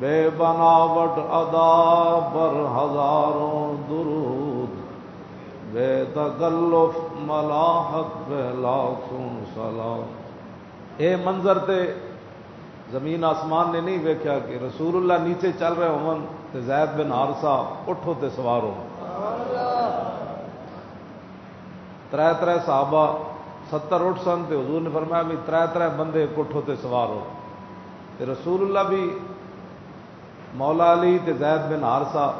بے بناوٹ ادا پر ہزاروں درود، بے تکلف ملاحت پہ لاکھوں سلام۔ اے منظر تے، زمین آسمان نے نہیں ویکیا کہ رسول اللہ نیچے چل رہے ہون تے زید بن ہارسا اٹھو تے سوار ہو۔ تر تر صحابہ ستر اٹھ سن تے حضور نے فرمایا بھی تر تر بندے کٹھو تے سوار ہو۔ تے رسول اللہ بھی مولا علی تے زید بن ہارسا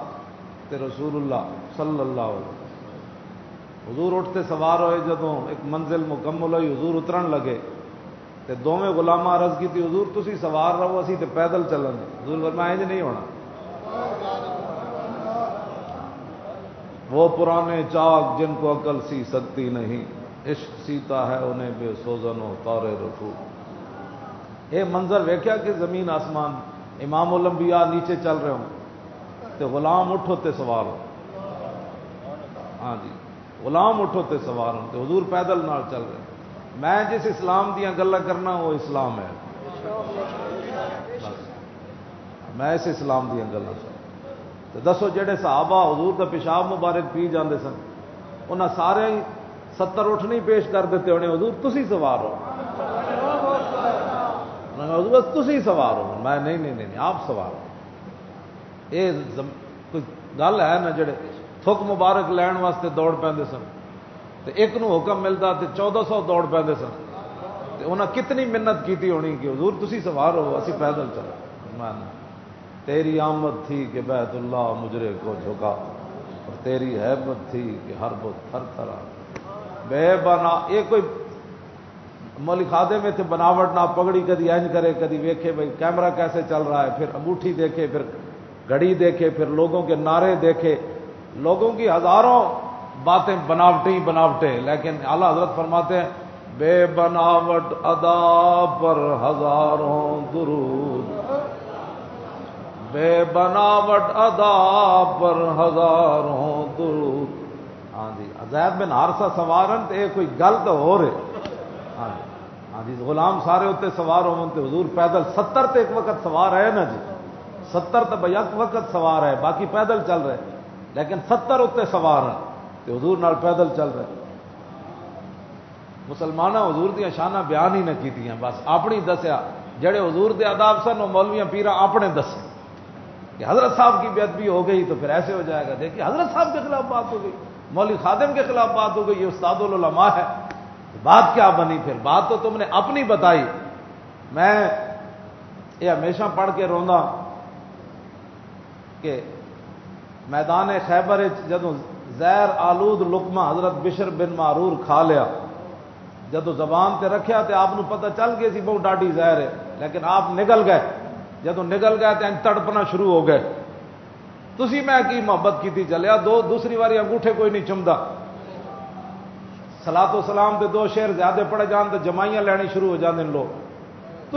تے رسول اللہ صلی اللہ علیہ حضور اٹھتے سوار ہوئے جدوں ایک منزل مکمل ہوئی، حضور اترن لگے۔ تے دونوں گلاما عرض کی تھی، حضور تسی سوار رہو، اسی تے پیدل چلن۔ حضور فرمایا، انج نہیں ہونا۔ وہ پرانے چاک جن کو عقل سی سکتی نہیں، عشق سیتا ہے، انہیں بے سوزن و تارے رکھو۔ یہ منظر ویکیا کہ زمین آسمان امام الانبیاء نیچے چل رہے ہوں۔ تے غلام اٹھو تے سوار ہو۔ ہاں جی غلام اٹھو تے سوار ہوں۔ تے حضور پیدل نال چل رہے میں جس اسلام دیا گلا کرنا، وہ اسلام ہے۔ میں اس اسلام دیا گلا تو دسو جہے صحابہ حضور کا پیشاب مبارک پی جاندے سن انہیں سارے ہی ستر اٹھ نہیں پیش کر دیتے ہونے حضور تسی سوار ہو۔ حضور تسی سوار ہو، میں نہیں نہیں نہیں آپ سوار ہو۔ یہ کوئی گل ہے نا جڑے تھک مبارک لین واسطے دوڑ پہ سن؟ تو ایک نو حکم ملتا تو چودہ سو دوڑ پہ سن۔ تو انہیں کتنی منت کی ہونی کہ حضور تسی سوار ہو، اسی پیدل چل میں تیری آمد تھی کہ بیت اللہ مجرے کو جھکا، اور تیری حیبت تھی کہ ہر بت، ہر طرح۔ بے بنا، یہ کوئی مولی کھادے میں تھے بناوٹ نہ پگڑی، کدی اینج کرے، کدی ویکھے بھائی کیمرہ کیسے چل رہا ہے، پھر انگوٹھی دیکھے، پھر گھڑی دیکھے، پھر لوگوں کے نعرے دیکھے۔ لوگوں کی ہزاروں باتیں بناوٹیں بناوٹیں، لیکن اعلیٰ حضرت فرماتے ہیں، بے بناوٹ ادا پر ہزاروں درود۔ بے بناوٹ ادا پر ہزاروں درود۔ ہاں جی عزید بن ہارسا سوارن تو یہ کوئی گل تو ہو رہے ہاں جی۔ جی غلام سارے اتنے سوار ہو حضور پیدل ستر تو ایک وقت سوار ہے نا جی۔ ستر تو بھائی ایک وقت سوار ہے، باقی پیدل چل رہے۔ لیکن ستر اتنے سوار ہیں تو حضور نال پیدل چل رہے۔ مسلمان حضور دیا شانہ بیان ہی نہ کی بس اپنی دسیا۔ جڑے حضور دے آداب سن وہ مولویا پیرا اپنے دسے۔ کہ حضرت صاحب کی بے ادبی ہو گئی تو پھر ایسے ہو جائے گا۔ دیکھیے، حضرت صاحب کے خلاف بات ہو گئی، مولوی خادم کے خلاف بات ہو گئی، یہ استاد العلماء ہے۔ بات کیا بنی؟ پھر بات تو تم نے اپنی بتائی۔ میں یہ ہمیشہ پڑھ کے روندا کہ میدان خیبر جدو زیر آلود لکما حضرت بشر بن معرور کھا لیا جدو زبان تے رکھیا تے آپ پتہ چل گیا سی بہت ڈاڈی زہر ہے، لیکن آپ نگل گئے۔ جدو نگل گئے تو تڑپنا شروع ہو گئے۔ تھی میں کی محبت کی چلیا؟ دو، دوسری باری انگوٹھے کوئی نہیں چمتا سلا تو سلام دے دو شیر زیادہ پڑے جان تو جمائیاں لینی شروع ہو جاتے لوگ۔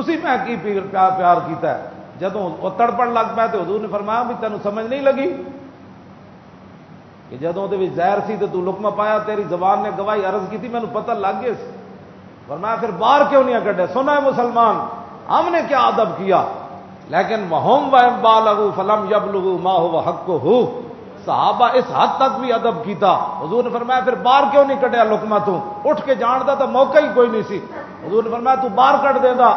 تھی میں کی پیار پیار کیتا ہے؟ جدو وہ تڑپن لگ پائے تو حضور نے فرمایا بھی تینوں سمجھ نہیں لگی۔ کہ جدوں زہر سی تو تو لکما پایا، تیری زبان نے گواہی عرض کی تھی مینو پتہ لگ گیا فرمایا پھر باہر کیوں نہیں کٹے سنا ہے مسلمان، ہم نے کیا ادب کیا؟ لیکن وہم بالغو فلم یب لگو ماں ہو حق ہو صحابہ اس حد تک بھی ادب کیتا۔ حضور نے فرمایا، پھر باہر کیوں نہیں کٹیا لکما تو؟ اٹھ کے جانتا تو موقع ہی کوئی نہیں سی۔ حضور نے فرمایا، تو باہر کٹ دے دا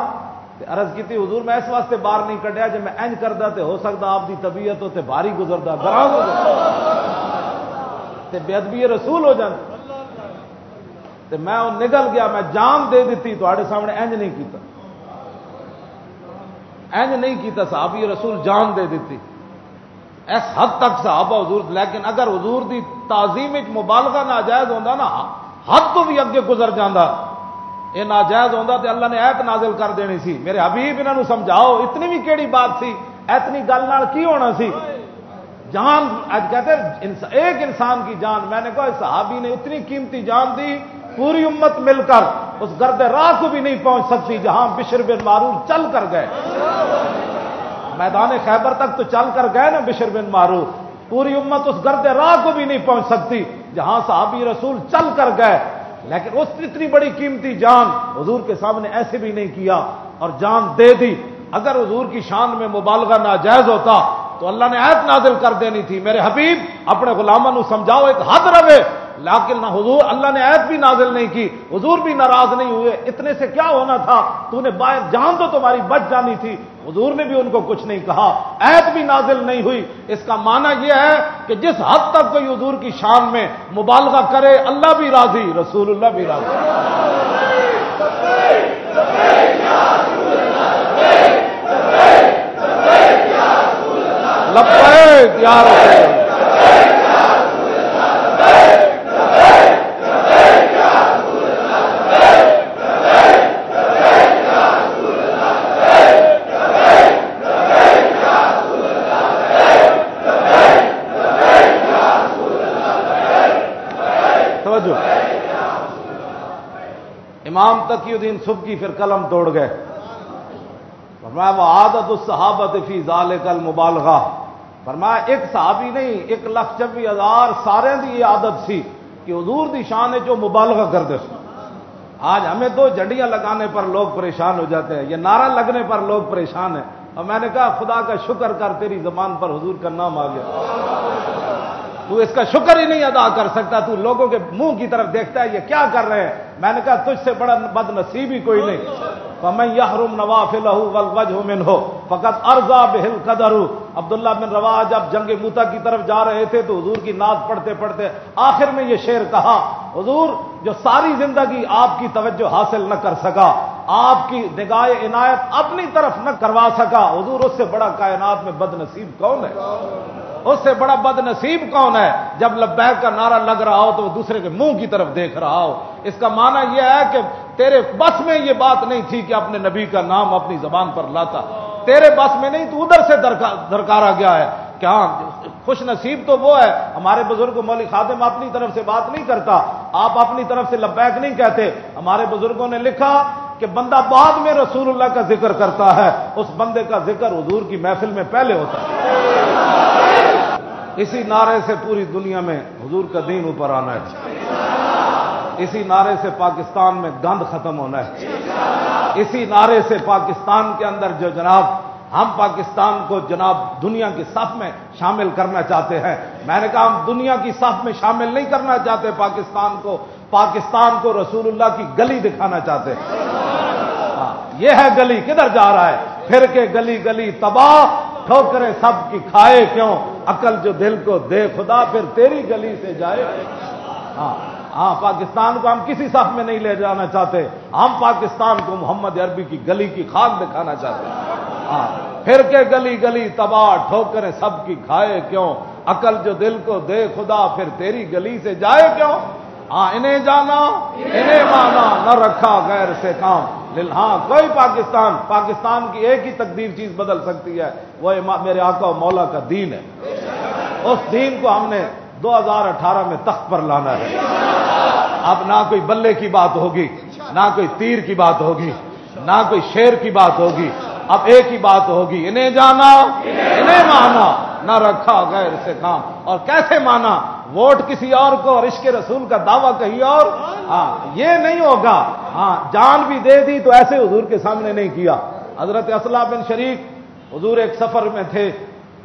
عرض کی حضور میں اس واسطے باہر نہیں کٹیا جب میں اینج کرتا تو ہو سکتا آپ کی طبیعت ہوتے بھاری گزرتا گرا تے بے ادبی رسول ہو تے میں نکل گیا، میں جان دے دیتی تے سامنے اینج نہیں کیتا۔ اینج نہیں کیتا، صحابی رسول جان دے دیتی اس حد تک صحابہ حضور لیکن اگر حضور دی تعظیم مبالغہ ناجائز ہوتا نا، حد تو بھی اگے گزر جانا یہ ناجائز ہوتا تو اللہ نے ایت نازل کر دینی سی۔ میرے حبیب انہوں سمجھاؤ، اتنی بھی کیڑی بات سی؟ اتنی گل کی ہونا سی؟ جان کہتے ایک انسان کی جان۔ میں نے کہا صحابی نے اتنی قیمتی جان دی، پوری امت مل کر اس گرد راہ کو بھی نہیں پہنچ سکتی جہاں بشر بن معروف چل کر گئے۔ میدان خیبر تک تو چل کر گئے نا بشر بن معروف۔ پوری امت اس گرد راہ کو بھی نہیں پہنچ سکتی جہاں صحابی رسول چل کر گئے۔ لیکن اس اتنی بڑی قیمتی جان حضور کے سامنے ایسے بھی نہیں کیا اور جان دے دی۔ اگر حضور کی شان میں مبالغہ ناجائز ہوتا تو اللہ نے ایت نازل کر دینی تھی۔ میرے حبیب، اپنے غلاموں سمجھاؤ، ایک حد رہے۔ لیکن نہ حضور، اللہ نے ایت بھی نازل نہیں کی، حضور بھی ناراض نہیں ہوئے، اتنے سے کیا ہونا تھا؟ تو نے باہر جان تو تمہاری بچ جانی تھی، حضور نے بھی ان کو کچھ نہیں کہا ایت بھی نازل نہیں ہوئی۔ اس کا معنی یہ ہے کہ جس حد تک کوئی حضور کی شان میں مبالغہ کرے، اللہ بھی راضی، رسول اللہ بھی راضی۔ لبیک یا رسول تقی الدین سب کی پھر قلم توڑ گئے۔ فرمایا وہ عادت الصحابت فی ذال کل مبالغہ فرمایا ایک صحابی نہیں، ایک لاکھ چبی ہزار سارے دی یہ عادت سی کہ حضور دی شان ہے جو مبالغہ کر دے آج ہمیں دو جھنڈیاں لگانے پر لوگ پریشان ہو جاتے ہیں یہ نعرہ لگنے پر لوگ پریشان ہیں۔ اور میں نے کہا، خدا کا شکر کر، تیری زبان پر حضور کا نام آ گیا۔ تو اس کا شکر ہی نہیں ادا کر سکتا، تو لوگوں کے منہ کی طرف دیکھتا ہے، یہ کیا کر رہے ہیں؟ میں نے کہا تجھ سے بڑا بد نصیب ہی کوئی نہیں۔ میں یحرم نواف وجہ من ہو فقط ارزا بہل قدر عبداللہ بن روا جب جنگ موتا کی طرف جا رہے تھے تو حضور کی ناز پڑھتے پڑھتے آخر میں یہ شعر کہا، حضور جو ساری زندگی آپ کی توجہ حاصل نہ کر سکا، آپ کی نگاہ عنایت اپنی طرف نہ کروا سکا، حضور اس سے بڑا کائنات میں بد نصیب کون ہے؟ اس سے بڑا بد نصیب کون ہے؟ جب لبیک کا نعرہ لگ رہا ہو تو وہ دوسرے کے منہ کی طرف دیکھ رہا ہو۔ اس کا معنی یہ ہے کہ تیرے بس میں یہ بات نہیں تھی کہ اپنے نبی کا نام اپنی زبان پر لاتا۔ تیرے بس میں نہیں، تو ادھر سے درکارا گیا ہے۔ کیا خوش نصیب تو وہ ہے۔ ہمارے بزرگ مولک خادم اپنی طرف سے بات نہیں کرتا۔ آپ اپنی طرف سے لبیک نہیں کہتے۔ ہمارے بزرگوں نے لکھا کہ بندہ بعد میں رسول اللہ کا ذکر کرتا ہے۔ اس بندے کا ذکر حضور کی محفل میں پہلے ہوتا ہے۔ اسی نعرے سے پوری دنیا میں حضور کا دین اوپر آنا ہے۔ اسی نعرے سے پاکستان میں گند ختم ہونا ہے۔ اسی نعرے سے پاکستان کے اندر جو جناب ہم پاکستان کو جناب دنیا کی صف میں شامل کرنا چاہتے ہیں۔ میں نے کہا ہم دنیا کی صف میں شامل نہیں کرنا چاہتے پاکستان کو۔ پاکستان کو رسول اللہ کی گلی دکھانا چاہتے ہیں۔ ہاں، یہ ہے گلی، کدھر جا رہا ہے؟ پھر کے گلی گلی، تباہ، ٹھوکرے سب کی کھائے کیوں؟ عقل جو دل کو دے، خدا پھر تیری گلی سے جائے۔ ہاں ہاں پاکستان کو ہم کسی صف میں نہیں لے جانا چاہتے۔ ہم پاکستان کو محمد عربی کی گلی کی خاک دکھانا چاہتے۔ ہاں پھر کے گلی گلی تباہ ٹھوکرے سب کی کھائے کیوں؟ عقل جو دل کو دے، خدا پھر تیری گلی سے جائے کیوں؟ ہاں انہیں جانا، انہیں مانا، نہ رکھا غیر سے کام۔ ہاں کوئی پاکستان پاکستان کی ایک ہی تقدیر چیز بدل سکتی ہے، وہ میرے آقا و مولا کا دین ہے۔ اس دین کو ہم نے دو ہزار اٹھارہ میں تخت پر لانا ہے۔ اب نہ کوئی بلے کی بات ہوگی، نہ کوئی تیر کی بات ہوگی، نہ کوئی شیر کی بات ہوگی۔ اب ایک ہی بات ہوگی، انہیں جانا، انہیں مانا، نہ رکھا غیر سے کام۔ اور کیسے مانا؟ ووٹ کسی اور کو اور عشق رسول کا دعویٰ کہیں اور؟ ہاں یہ نہیں ہوگا۔ ہاں جان بھی دے دی تو ایسے حضور کے سامنے نہیں کیا۔ حضرت اسلح بن شریف حضور ایک سفر میں تھے۔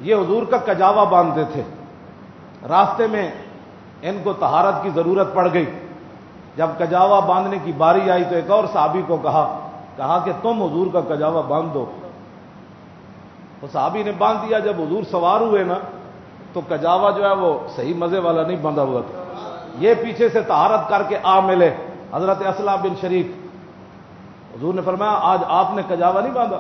یہ حضور کا کجاوا باندھتے تھے۔ راستے میں ان کو تہارت کی ضرورت پڑ گئی۔ جب کجاوا باندھنے کی باری آئی تو ایک اور صحابی کو کہا کہا کہ تم حضور کا کجاوا باندھ دو صحابی نے باندھ دیا۔ جب حضور سوار ہوئے نا تو کجاوا جو ہے وہ صحیح مزے والا نہیں باندھا ہوا تھا یہ پیچھے سے تہارت کر کے آ ملے حضرت اسلام بن شریف۔ حضور نے فرمایا، آج آپ نے کجاوا نہیں باندھا۔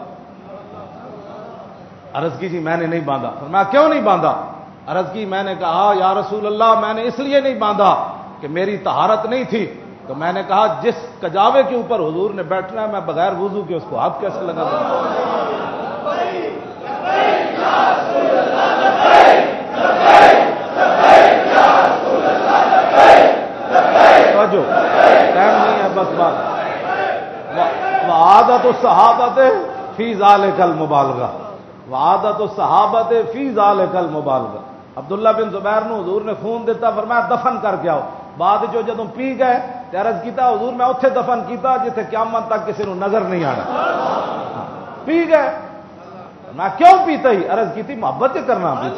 عرض کی جی میں نے نہیں باندھا۔ فرمایا، کیوں نہیں باندھا؟ عرض کی، میں نے کہا، یا رسول اللہ، میں نے اس لیے نہیں باندھا کہ میری تہارت نہیں تھی۔ تو میں نے کہا، جس کجاوے کے اوپر حضور نے بیٹھنا ہے، میں بغیر وضو کے اس کو ہاتھ کیسے لگا دوں؟ ٹائم نہیں ہے، بس بات۔ عادت و صحابت فی ظال کل مبالغہ عادت و صحابت فی ظال کل مبالغہ عبداللہ بن زبیر نو حضور نے خون دیتا، فرمایا دفن کر کے آؤ۔ بعد جو جدو پی گئے تیرج کیتا، حضور میں اتنے دفن کیتا جتنے قیامت تک کسی نو نظر نہیں آ رہا پی گئے۔ میں کیوں پیتا ہی؟ عرض کی تھی محبت کرنا بھی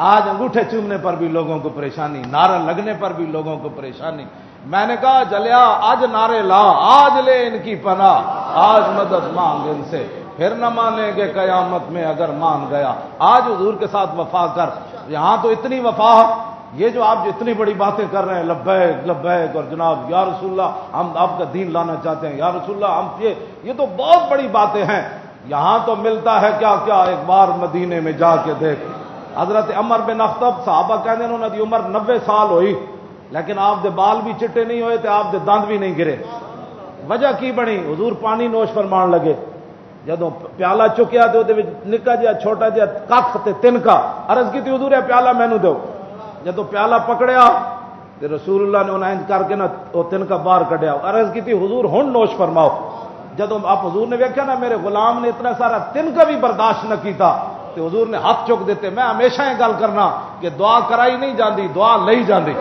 آج انگوٹھے چومنے پر بھی لوگوں کو پریشانی، نعرہ لگنے پر بھی لوگوں کو پریشانی۔ میں نے کہا، جلیا، آج نعرے لا، آج لے ان کی پناہ، آج مدد مانگ ان سے۔ پھر نہ مانیں گے قیامت میں اگر مان گیا۔ آج حضور کے ساتھ وفا کر۔ یہاں تو اتنی وفا، یہ جو آپ جو اتنی بڑی باتیں کر رہے ہیں، لبیک لبیک، اور جناب، یا رسول اللہ، ہم آپ کا دین لانا چاہتے ہیں۔ یا رسول اللہ، ہم یہ یہ تو بہت بڑی باتیں ہیں۔ یہاں تو ملتا ہے کیا کیا؟ ایک بار مدینے میں جا کے دیکھ۔ حضرت عمر بن اختب صحابہ کہنے انہوں نے عمر نبے سال ہوئی، لیکن آپ دے بال بھی چٹے نہیں ہوئے تھے آپ دے دند بھی نہیں گرے۔ وجہ کی بنی؟ حضور پانی نوش فرمان لگے۔ جدو پیالہ چکیا تو نکا جہا چھوٹا جہا کھ تن کا۔ ارض کی حضور ہے پیالہ مینو دو۔ جدو پیالہ پکڑیا تو رسول اللہ نے انہیں کر کے نا وہ تن کا باہر کڈیا۔ ارض کی حضور ہوں نوش فرماؤ۔ جدو آپ حضور نے ویکیا نا، میرے غلام نے اتنا سارا تن کا بھی برداشت نہ کیتا۔ تو حضور نے ہاتھ چک دیتے، میں ہمیشہ یہ گل کرنا کہ دعا کرائی نہیں جاندی، دعا لئی جاندی۔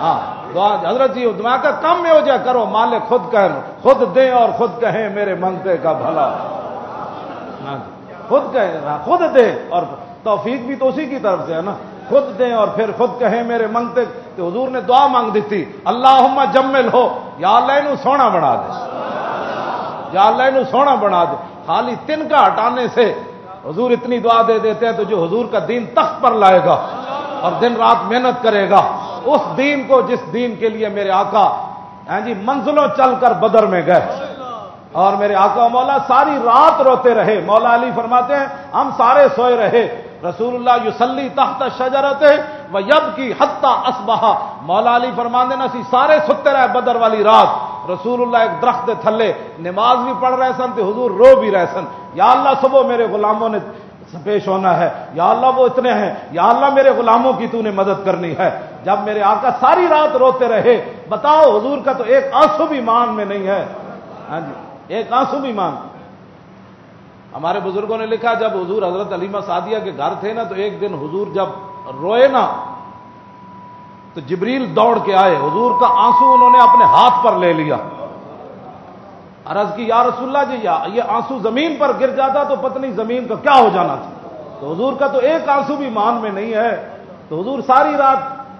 ہاں دعا، حضرت جی دعا کا کم میں ہو جائے کرو، مالک خود کہیں خود دیں اور خود کہیں، میرے منگتے کا بھلا۔ ہاں، خود کہیں ہاں، خود دے اور توفیق بھی تو اسی کی طرف سے ہے نا۔ خود دیں اور پھر خود کہیں، میرے منگتے۔ تو حضور نے دعا مانگ دیتی اللہ جمل ہو، یا اللہ سونا بنا دے۔ یا اللہ سونا بنا دے۔ خالی تن کا ہٹانے سے حضور اتنی دعا دے دیتے ہیں تو جو حضور کا دین تخت پر لائے گا اور دن رات محنت کرے گا، اس دین کو جس دین کے لیے میرے آقا ہیں جی منزلوں چل کر بدر میں گئے۔ اور میرے آقا مولا، ساری رات روتے رہے۔ مولا علی فرماتے ہیں، ہم سارے سوئے رہے۔ رسول اللہ یوسلی تحت شجرت وہ یب کی حتہ اسبہا مولا علی فرمان دینا سی سارے ستے رہے بدر والی رات۔ رسول اللہ ایک درخت تھلے، نماز بھی پڑھ رہے سن تو حضور رو بھی رہے سن۔ یا اللہ صبح میرے غلاموں نے پیش ہونا ہے، یا اللہ وہ اتنے ہیں، یا اللہ میرے غلاموں کی تو نے مدد کرنی ہے۔ جب میرے آقا ساری رات روتے رہے، بتاؤ حضور کا تو ایک آنسو بھی مان میں نہیں ہے۔ ہاں جی ایک آنسو بھی مان۔ ہمارے بزرگوں نے لکھا، جب حضور حضرت علیمہ سعدیہ کے گھر تھے نا، تو ایک دن حضور جب روئے نا تو جبریل دوڑ کے آئے۔ حضور کا آنسو انہوں نے اپنے ہاتھ پر لے لیا۔ عرض کی، یا رسول اللہ جی یا یہ آنسو زمین پر گر جاتا تو پتنی زمین کا کیا ہو جانا تھا؟ تو حضور کا تو ایک آنسو بھی مان میں نہیں ہے۔ تو حضور ساری رات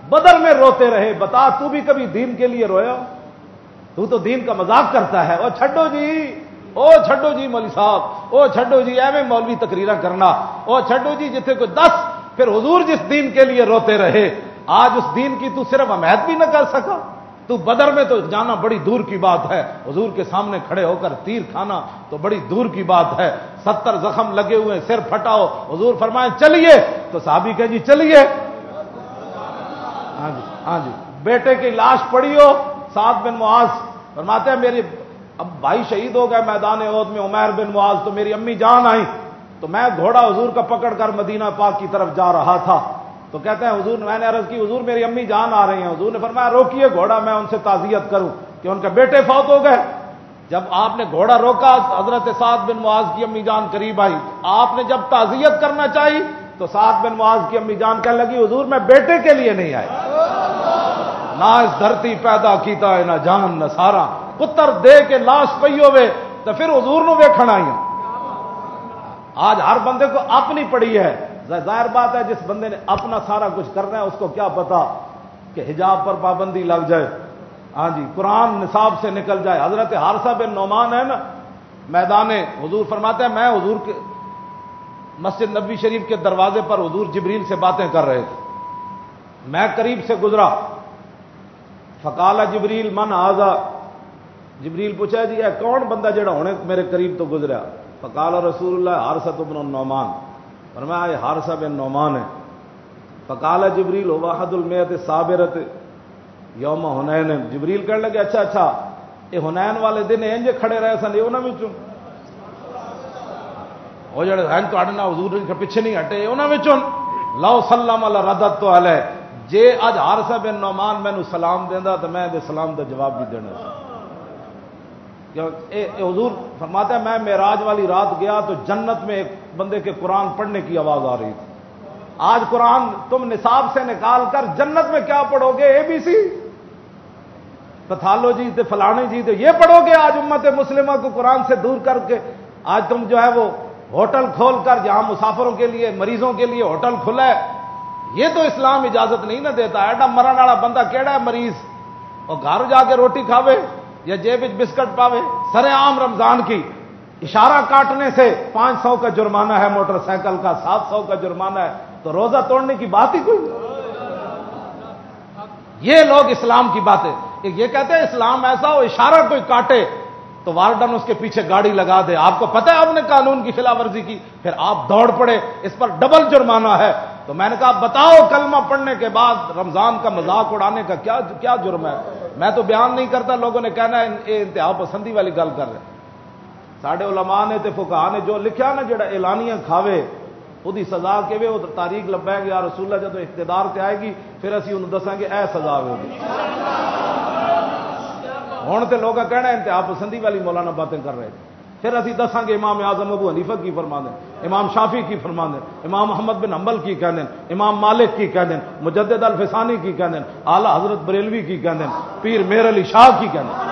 بدر میں روتے رہے۔ بتا، تو بھی کبھی دین کے لیے رویا؟ تو تو دین کا مذاق کرتا ہے۔ او چھڈو جی او چھڈو جی مولوی صاحب، او چھڈو جی ایویں مولوی تقریر کرنا۔ او چھڈو جی جتنے کوئی دس، پھر حضور جس دین کے لیے روتے رہے آج اس دین کی تو صرف امید بھی نہ کر سکا۔ تو بدر میں تو جانا بڑی دور کی بات ہے۔ حضور کے سامنے کھڑے ہو کر تیر کھانا تو بڑی دور کی بات ہے۔ ستر زخم لگے ہوئے سر پھٹاؤ۔ حضور فرمائے، چلیے۔ تو صحابی کہ جی چلیے۔ ہاں جی ہاں جی۔ بیٹے کی لاش پڑی ہو سات بن معاذ فرماتے ہیں، میری اب بھائی شہید ہو گئے میدان عہد میں عمیر بن معاذ، تو میری امی جان آئی تو میں گھوڑا حضور کا پکڑ کر مدینہ پاک کی طرف جا رہا تھا۔ تو کہتے ہیں حضور، میں نے عرض کی، حضور میری امی جان آ رہی ہیں۔ حضور نے فرمایا، روکیے گھوڑا، میں ان سے تعزیت کروں کہ ان کے بیٹے فوت ہو گئے۔ جب آپ نے گھوڑا روکا، حضرت سعد بن معاذ کی امی جان قریب آئی۔ آپ نے جب تعزیت کرنا چاہی، تو سعد بن معاذ کی امی جان کہنے لگی، حضور، میں بیٹے کے لیے نہیں آئی نہ اس دھرتی پیدا کیتا ہے، نہ جان نہ سارا۔ پتر دے کے لاش پی ہوئے تو پھر حضور نو ویکھن آئی آج ہر بندے کو اپنی پڑی ہے۔ ظاہر بات ہے، جس بندے نے اپنا سارا کچھ کرنا ہے، اس کو کیا پتا کہ حجاب پر پابندی لگ جائے۔ ہاں جی قرآن نصاب سے نکل جائے۔ حضرت ہارسا بن نعمان ہے نا، میدان حضور فرماتے ہیں، میں حضور کے مسجد نبی شریف کے دروازے پر حضور جبریل سے باتیں کر رہے تھے۔ میں قریب سے گزرا۔ فکالا جبریل، من آزا جبریل پوچھا جی ہے کون بندہ جڑا ہونے میرے قریب تو گزرا؟ فکالا رسول اللہ ہارسا تو بن نعمان۔ فرمایا یہ ہارسا بن نعمان ہے فکالا جبریل واحد المیت صابرت یوم ہنین جبریل کہنے لگے اچھا اچھا یہ ہنین والے دن انج کھڑے رہے سن، یہ انہوں میں وہ جڑے ہیں تو حضور پیچھے نہیں ہٹے انہوں میں لو سلام اللہ ردت تو ہل جے اج ہارسا بن نعمان مینو سلام دینا تو میں دے سلام کا جواب بھی دینا سی حضور فرماتا ہے، میں میراج والی رات گیا تو جنت میں ایک بندے کے قرآن پڑھنے کی آواز آ رہی تھی۔ آج قرآن تم نصاب سے نکال کر جنت میں کیا پڑھو گے؟ اے بی سی۔ پتھالو جی تے فلانے جی تو یہ پڑھو گے آج امت مسلمہ کو قرآن سے دور کر کے۔ آج تم جو ہے وہ ہوٹل کھول کر جہاں مسافروں کے لیے، مریضوں کے لیے ہوٹل کھلا ہے۔ یہ تو اسلام اجازت نہیں نہ دیتا۔ ایڈا مرن والا بندہ کہڑا ہے مریض؟ اور گھر جا کے روٹی کھاوے۔ یا جیب بسکٹ پاوے، سر عام رمضان کی، اشارہ کاٹنے سے پانچ سو کا جرمانہ ہے، موٹر سائیکل کا سات سو کا جرمانہ ہے، تو روزہ توڑنے کی بات ہی کوئی یہ لوگ اسلام کی باتیں۔ یہ کہتے ہیں، اسلام ایسا ہو، اشارہ کوئی کاٹے، تو وارڈن اس کے پیچھے گاڑی لگا دے۔ آپ کو پتہ ہے، آپ نے قانون کی خلاف ورزی کی، پھر آپ دوڑ پڑے، اس پر ڈبل جرمانہ ہے۔ تو میں نے کہا، بتاؤ کلمہ پڑھنے کے بعد رمضان کا مذاق اڑانے کا کیا کیا جرم ہے؟ میں تو بیان نہیں کرتا، لوگوں نے کہنا ہے انتہا پسندی والی گل کر رہے ساڈے علماء نے تے فکا نے جو لکھا نا جڑا اعلانیاں کھاوے وہی سزا کہ وہ تاریخ لبا گیا رسول اللہ جب اقتدار سے آئے گی، پھر اسی انہوں دساں گے، اے سزا ہوگی ہوں تو لوگ کہنا انتہا پسندی والی مولانا باتیں کر رہے پھر اسی دساں گے امام اعظم ابو حنیفہ کی فرما دیں امام شافی کی فرما دیں امام محمد بن حنبل کی کہہ دیں امام مالک کی کہہ دیں مجدد الفسانی کی کہہ دیں اعلی حضرت بریلوی کی کہہ دیں پیر میر علی شاہ کی کہہ دیں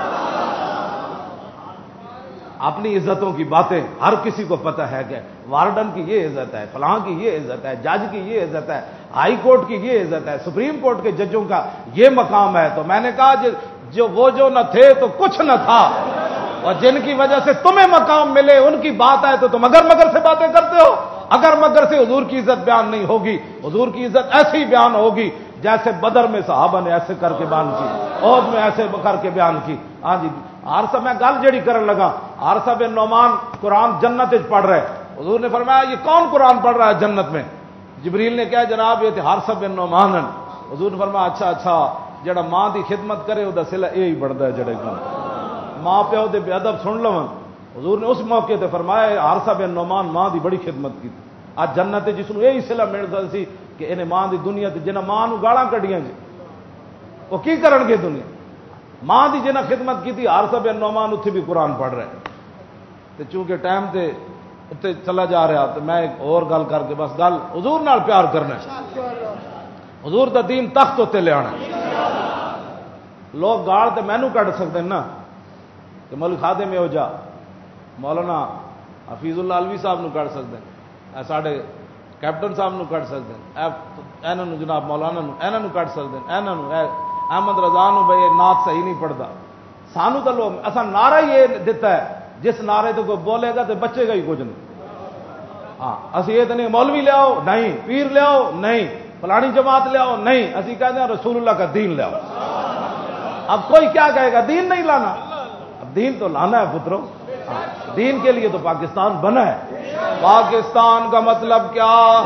اپنی عزتوں کی باتیں ہر کسی کو پتہ ہے کہ وارڈن کی یہ عزت ہے، فلاں کی یہ عزت ہے، جج کی یہ عزت ہے، ہائی کورٹ کی یہ عزت ہے، سپریم کورٹ کے ججوں کا یہ مقام ہے۔ تو میں نے کہا جی، جو وہ جو نہ تھے تو کچھ نہ تھا۔ اور جن کی وجہ سے تمہیں مقام ملے، ان کی بات آئے تو تم اگر مگر سے باتیں کرتے ہو، اگر مگر سے حضور کی عزت بیان نہیں ہوگی، حضور کی عزت ایسی بیان ہوگی جیسے بدر میں صحابہ نے ایسے کر کے بیان کی اور میں ایسے کر کے بیان کی۔ ہاں جی آرسا میں گل جڑی کرن لگا آرسا بن نعمان قرآن جنت پڑھ رہے۔ حضور نے فرمایا، یہ کون قرآن پڑھ رہا ہے جنت میں؟ جبریل نے کہا، جناب، یہ ہارسا بن نعمان حضور نے فرمایا اچھا اچھا جڑا ماں دی خدمت کرے وہ سلا یہ بڑھتا ہے جڑے گا ماں پیو دے بے ادب سن لو حضور نے اس موقع تے فرمایا ہارسا بن نعمان، ماں دی بڑی خدمت کی۔ آج جنت جس کو یہی سلا ملتا سی کہ انہیں ماں دی دنیا تے جنہیں ماں گالا کٹیاں جی وہ کی کرن گے دنیا؟ ماں دی جنہیں خدمت کی تھی ہر سب نومان اتنے بھی قرآن پڑھ رہے تو چونکہ ٹائم تے اتنے چلا جا رہا تو میں ایک اور گل کر کے بس گل حضور نال پیار کرنا حضور دا دین تخت اتنے لیا لوگ گال تو مینو کٹ سکتے ہیں نا۔ کہ ملک خادے میں ہو جا۔ مولانا حفیظ اللہ علوی صاحب نو کٹ سکتے ہیں سارے کیپٹن صاحب نو کٹ سکتے ہیں جناب مولانا نو کٹ سکتے ہیں احمد رضا بھائی نات صحیح نہیں پڑھتا سانو تو لوگ اصا نعرہ یہ دیتا ہے، جس نعرے تو کوئی بولے گا تو بچے گا ہی کچھ نہیں۔ ہاں اسی یہ تو نہیں، مولوی لیاؤ نہیں۔ پیر لیاؤ نہیں۔ فلانی جماعت لیاؤ نہیں۔ اسی کہتے ہیں رسول اللہ کا دین لیاؤ اب کوئی کیا کہے گا؟ دین نہیں لانا۔ دین تو لانا ہے پترو۔ دین کے لیے تو پاکستان بنا ہے۔ پاکستان کا مطلب کیا؟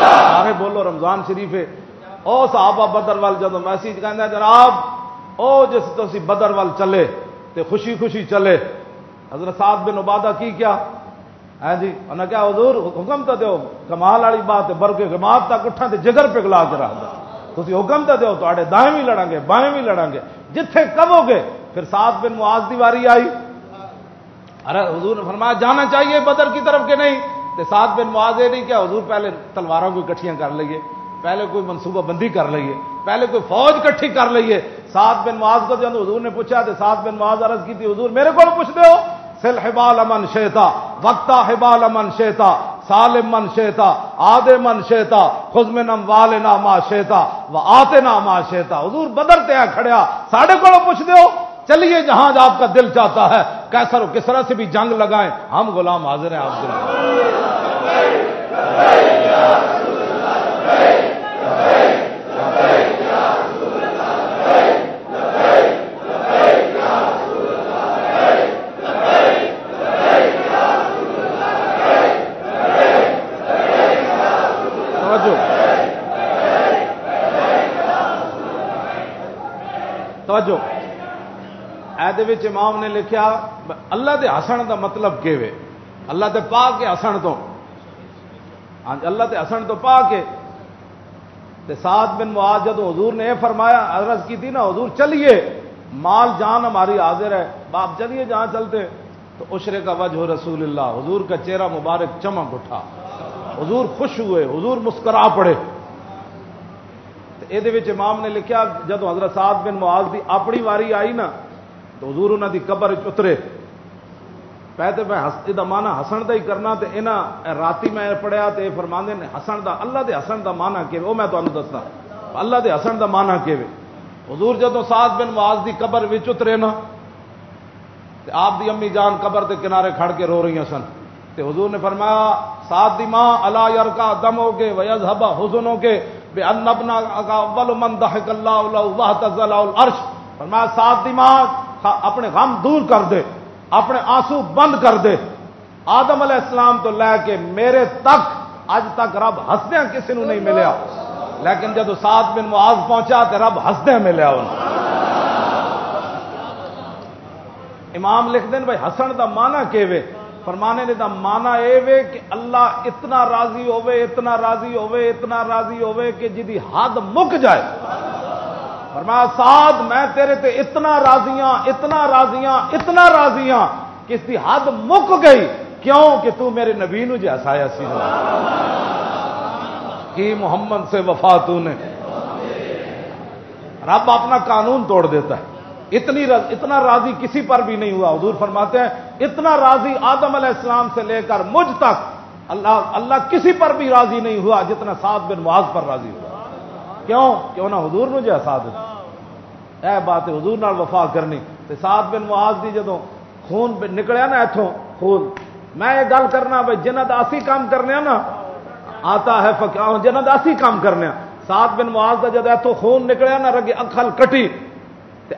سارے بولو رمضان شریف ہے۔ او صحابہ بدر وال جب میسیج کہنا جناب، او جس تسی بدر وال چلے تے خوشی خوشی چلے۔ حضرت صاحب بن عبادہ کی کیا؟ ہے جی انہیں کیا، حضور حکم تو دیو، کمال والی بات ہے بر جماعت تک اٹھا تے جگر پہ گلا کے رکھ دو۔ تھی حکم تو دیو تو دائیں بھی لڑیں گے، بائیں بھی لڑیں گے۔ جتھے کبو گے پھر سات بن معاذ دی واری آئی۔ ارے حضور نے فرمایا، جانا چاہیے بدر کی طرف کے نہیں؟ تے سات بن معاذ یہ نہیں کیا، حضور پہلے تلواروں کو اکٹھیاں کر لیے پہلے کوئی منصوبہ بندی کر لیے پہلے کوئی فوج کٹھی کر لیے سات بن معاذ کو جب حضور نے پوچھا تو سات بن معاذ عرض کی تھی، حضور میرے کو پوچھ دو سل حبال امن شیتا وقتا حبال امن شیتا سالم من شیتا آدے من شیتا خز میں نم وال ما شیتا وہ آتے نا ما شیتا حضور بدر تیا کھڑیا ساڑھے کو پوچھ دو چلیے جہاں آپ کا دل چاہتا ہے کیسر کس طرح سے بھی جنگ لگائیں۔ ہم غلام حاضر ہیں، آپ توجہ۔ امام نے لکھا اللہ دے ہسن دا مطلب کہ اللہ دے پا کے ہسن تو۔ ہاں جی، اللہ دے ہسن تو پا کے سات بن معاذ جب حضور نے یہ فرمایا، عرض کی تھی نا، حضور چلیے، مال جان ہماری حاضر ہے، باپ چلیے جہاں چلتے۔ تو اشرے کا وجہ رسول اللہ، حضور کا چہرہ مبارک چمک اٹھا۔ حضور خوش ہوئے، حضور مسکرا پڑے۔ یہ امام نے لکھا جب حضرت سات بن معاذ کی اپنی واری آئی نا تو حضور انہوں دی قبر اترے۔ پہلے میں یہ مانا ہسن کا ہی کرنا تو یہاں رات میں پڑھیا تو یہ فرما نے ہسن کا اللہ دے ہسن کا مانا کہ وہ میں تمہیں دسنا۔ اللہ دے ہسن کا مانا کہ حضور جدو سات بن معاذ دی قبر اترے نا آپ دی امی جان قبر کے کنارے کھڑ کے رو رہی سن۔ تے حضور نے فرمایا سات دی ماں اللہ یار کا دم ہو کے ویز ہبا حسن ہو کے بے انبنا اول من دہک اللہ واہ العرش۔ فرمایا سات دی ماں اپنے غم دور کر دے، اپنے آنسو بند کر دے۔ آدم علیہ السلام تو لے کے میرے تک اج تک رب ہسدیا کسی نو نہیں ملیا۔ لیکن جب سات بن معاذ پہنچا تو رب ہسدیا ملیا امام لکھ دین بھائی ہسن کا مانا کہ فرمانے نے دا مانا اے وے کہ اللہ اتنا راضی ہوے اتنا راضی ہوے اتنا راضی ہوے کہ جدی حد مک جائے۔ فرمایا ساتھ میں تیرے تے اتنا راضیاں اتنا راضیاں اتنا راضیاں کہ اس حد مک گئی. کیوں کہ تو میرے نبی نو جی ہسایا سی کی محمد سے وفا تو نے؟ رب اپنا قانون توڑ دیتا ہے۔ اتنی اتنا راضی کسی پر بھی نہیں ہوا۔ حضور فرماتے ہیں، اتنا راضی آدم علیہ السلام سے لے کر مجھ تک اللہ اللہ کسی پر بھی راضی نہیں ہوا جتنا سات بن معاذ پر راضی ہوا۔ کیوں؟ کیوں نہ حضور مجھے ساتھ اے بات ہے، حضور نال وفا کرنی۔ تو سات بن معاذ دی جدو خون نکلیا نا اتوں خون۔ میں یہ گل کرنا بھائی جنہ داسی کام کرنے نا، آتا ہے جنہ داسی کام کرنے سات بن معاذ کا جب اتوں خون نکلیا نا رگے اکھل کٹی۔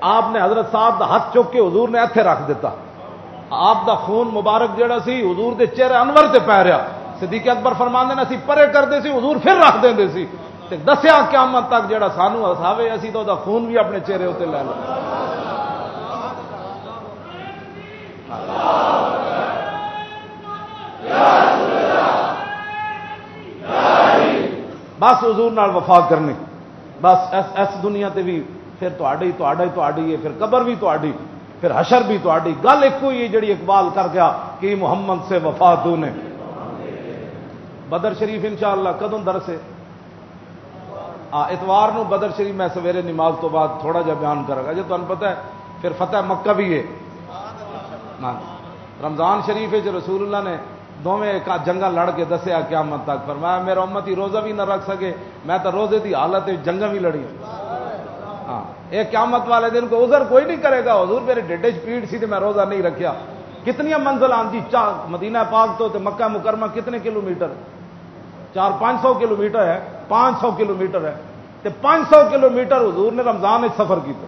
آپ نے حضرت صاحب دا ہاتھ چک کے حضور نے اتنے رکھ دیتا آپ دا خون مبارک جہا سی، حضور دے چہرے انور سے پی رہا صدیق اکبر فرما دینا سی پرے کرتے سی، حضور پھر رکھ دیں سی۔ تے دسیا قیامت تک جڑا سانو ہساوے، اسی تو دا خون بھی اپنے چہرے اتنے لے لو۔ بس حضور نال وفا کرنی بس اس دنیا تے بھی پھر تھی تھی ہے، پھر قبر بھی تھی پھر حشر بھی تھی گل ایک ہی جڑی اقبال کر گیا کہ محمد سے وفا تو نے۔ بدر شریف انشاءاللہ شاء اللہ کدوں درسے اتوار نو بدر شریف میں سویرے نماز تو بعد تھوڑا جا بیان کرا گا جی تمہیں پتا ہے، پھر فتح مکہ بھی ہے۔ ہاں۔ رمضان شریف رسول اللہ نے دونیں جنگا لڑ کے دسیا قیامت تک۔ فرمایا، میرا امت ہی روزہ بھی نہ رکھ سکے، میں تو روزے کی حالت جنگا بھی لڑی ہاں۔ ایک قیامت والے دن کو ادھر کوئی نہیں کرے گا۔ حضور میرے ڈیڈے سپیڈ سی تو میں روزہ نہیں رکھیا۔ کتنی منزل آتی جی، چار، مدینہ پاک تو مکہ مکرمہ کتنے کلو میٹر چار، پانچ سو کلو میٹر ہے۔ پانچ سو کلو میٹر ہے۔ تو پانچ سو کلو میٹر حضور نے رمضان سفر کیا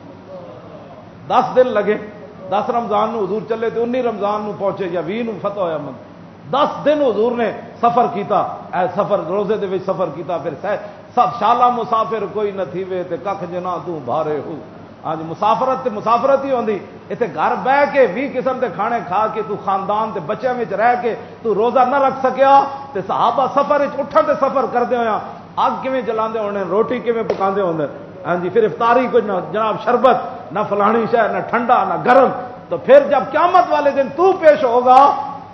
دس دن لگے۔ دس رمضان نو حضور چلے تو انی رمضان نو پہنچے یا بھی فتح ہوا من دس دن حضور نے سفر کیتا۔ اے سفر، روزے دے سفر کیتا۔ پھر سب شالا مسافر کوئی نہ تھی وے تے کھ جنا تو بھارے ہو۔ ہاں جی مسافرت تے مسافرت ہی ہوندی۔ اتنے گھر بہ کے بھی قسم دے کھانے کھا کے تو خاندان تے بچے میں رہ کے تو روزہ نہ رکھ سکیا۔ تے صحابہ سفر اٹھن تے سفر کرتے ہوا اگ کیویں جلاندے ہونے، روٹی کیویں پکاندے ہوندے ہاں جی پھر افطاری کچھ نہ، جناب شربت، نہ فلانی شہر نہ ٹھنڈا، نہ گرم۔ تو پھر جب قیامت والے دن تو پیش ہوگا،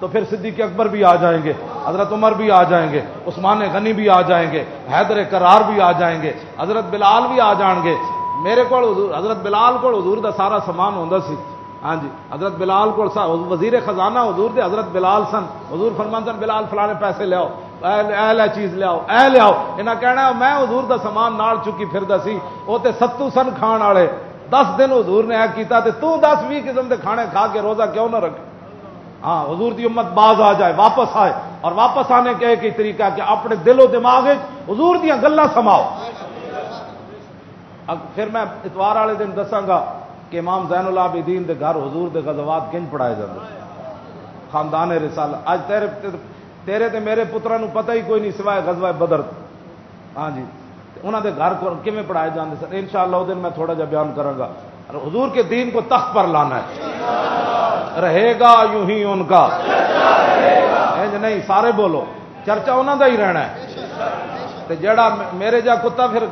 تو پھر صدیق اکبر بھی آ جائیں گے، حضرت عمر بھی آ جائیں گے، عثمان غنی بھی آ جائیں گے، حیدر کرار بھی آ جائیں گے، حضرت بلال بھی آ جان گے۔ میرے کو حضرت بلال کو حضور دا سارا سامان ہوں سی۔ ہاں جی حضرت بلال کو وزیر خزانہ حضور دے حضرت بلال سن۔ حضور فرمان سن، بلال فلانے پیسے لیاؤ اے لے چیز لیاؤ اے لیاؤ انہیں کہنا میں حضور دا سامان نال چکی پھر سی وہ تے ستو سن کھان والے۔ دس دن حضور نے کیتا تے تو دس بھی قسم دے کھانے کھا کے روزہ کیوں نہ رکھے؟ ہاں حضور دی امت باز آ جائے، واپس آئے۔ اور واپس آنے کے ایک ہی طریقہ کہ اپنے دل و دماغ حضور دیا گلا سماؤ۔ پھر میں اتوار والے دن دساگا کہ امام زین العابدین دے گھر حضور دے غزوات کنج پڑھائے جاتے خاندان رسال اج تیرے تیرے تے میرے پترا پتہ ہی کوئی نہیں سوائے غزوہ بدر ہاں جی۔ انہوں دے گھر کیون پڑھائے جاتے سر ان شاء اللہ دن میں تھوڑا جا بیان کروں گا۔ حضور کے دین کو تخت پر لانا ہے۔ رہے گا یوں ہی ان کا۔ نہیں سارے بولو۔ چرچا انہوں کا ہی رہنا ہے۔ تے جڑا میرے جا کتا پھر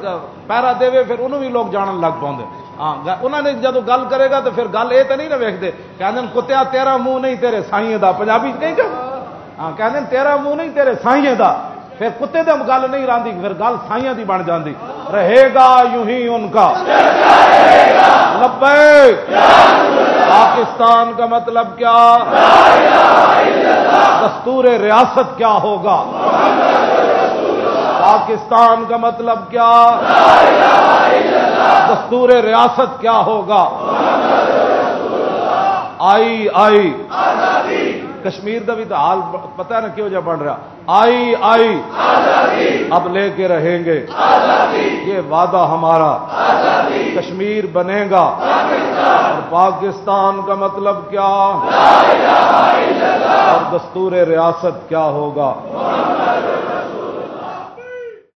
پیرا دے پھر انہوں بھی لوگ جان لگ پاؤں ہاں انہوں نے جدو گل کرے گا تو پھر گل یہ تو نہیں نہ ویکتے کہ کتیا تیرا منہ نہیں تیرے سائیں دا؟ پنجابی نہیں کہ ہاں کہ تیرا منہ نہیں تیرے سائیں دا؟ پھر کتے دم گل نہیں رہی پھر گل سائیاں دی بن جاندی۔ رہے گا یوں ہی ان کا۔ لبے پاکستان کا مطلب کیا؟ دستور ریاست کیا ہوگا؟ پاکستان کا مطلب کیا؟ دستور ریاست کیا ہوگا؟ آئی آئی۔ کشمیر کا بھی تو حال پتا نا کیوں جا بن رہا؟ آئی آئی۔ اب لے کے رہیں گے۔ یہ وعدہ ہمارا۔ کشمیر بنے گا۔ اور پاکستان کا مطلب کیا؟ اور دستور ریاست کیا ہوگا؟